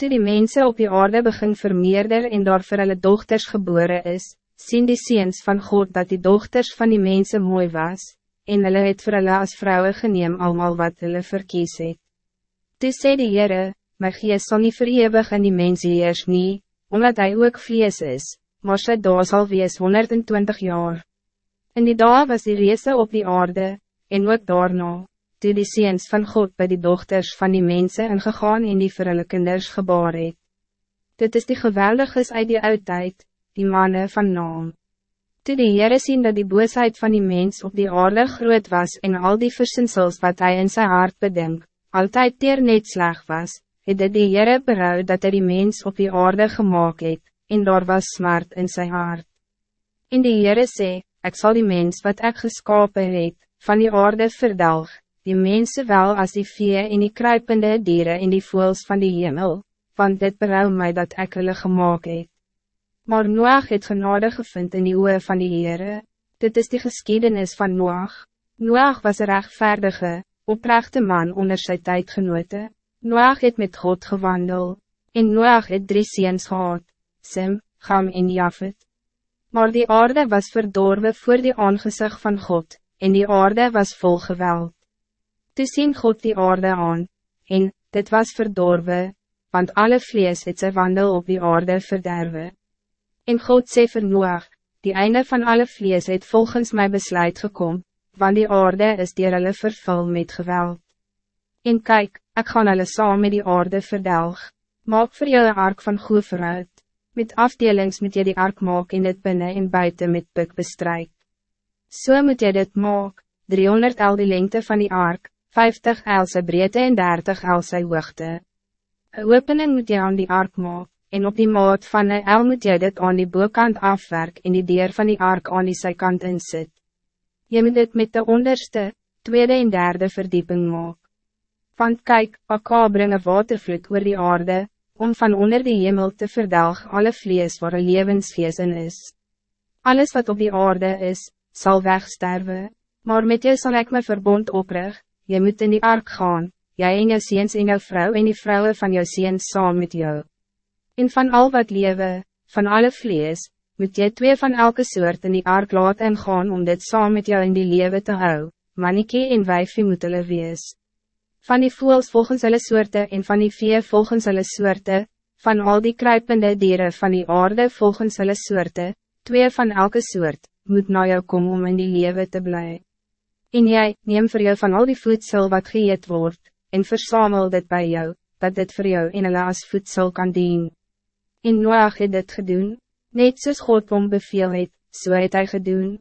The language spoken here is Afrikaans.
Toe die mensen op die aarde begin vermeerder en daar vir hulle dochters geboren is, sien die seens van God dat die dochters van die mensen mooi was, en hulle het vir hulle as vrouwen geneem almal wat hulle verkies het. Toe sê die Heere, my gees sal nie verewig in die mense heers nie, omdat hij ook vlees is, maar sy daar sal wees 120 jaar. In die dag was die reese op die aarde, en ook daarna, toe die seens van God bij die dochters van die mensen ingegaan en die vir hulle kinders gebaar het. Dit is die geweldiges uit die oudheid, die mannen van naam. Toe die Heere sien dat die boosheid van die mens op die aarde groot was en al die versinsels wat hij in zijn hart bedenk, altijd teer net sleg was, het dit die Heere berouw dat hij die mens op die aarde gemaakt het, en daar was smart in zijn hart. In die Heere sê, ik zal die mens wat ik geskapen het, van die aarde verdelg, die mensen wel als die vee en die kruipende dieren in die voels van die hemel, want dit berouw mij dat ek hulle gemaakt het. Maar Noach het genade gevind in die oe van die Heere, dit is die geschiedenis van Noach. Noach was een rechtvaardige, oprechte man onder sy tijdgenote. Noach het met God gewandel, en Noach het drie seens gehad, Sim, Gam en Jafet. Maar die aarde was verdorven voor die aangezicht van God, en die aarde was vol geweld. Toe sien God die aarde aan, en, dit was verdorven, want alle vlees het sy wandel op die aarde verderwe. En God sê vir Noach, die einde van alle vlees het volgens my besluit gekom, want die aarde is dier hulle vervul met geweld. En kijk, ik gaan hulle saam met die aarde verdelg, maak vir jou ark van goed vooruit, met afdelings moet jy die ark maak en dit binnen en buiten met puk bestryk. So moet jy dit maak, 300 el die lengte van die ark, 50 else breedte en 30 else hoogte. Een opening moet je aan die ark maak, en op die maat van een el moet jy dit aan die boekant afwerk en die deur van die ark aan die zijkant insit. Je moet dit met de onderste, tweede en derde verdieping maak. Want kijk, Akka bring een watervloed oor die aarde, om van onder die hemel te verdelg alle vlees waar een levensgeest is. Alles wat op die aarde is, zal wegsterven, maar met jou zal ik mijn verbond oprichten jy moet in die ark gaan, jy en jou seens en jou vrou en die vrouwen van jou seens saam met jou. En van al wat lewe, van alle vlees, moet jy twee van elke soort in die ark laat ingaan om dit saam met jou in die lewe te hou, mannekie en wijfie moet hulle wees. Van die voels volgens hulle soorte en van die vee volgens hulle soorte, van al die kruipende dieren van die aarde volgens hulle soorte, twee van elke soort, moet na jou kom om in die lewe te blijven. En jij, neem voor jou van al die voedsel wat geëet wordt, en verzamel dit bij jou, dat dit voor jou in een laas voedsel kan dienen. En Noach het dit gedoen, net soos God om beveel het, so het hy gedoen.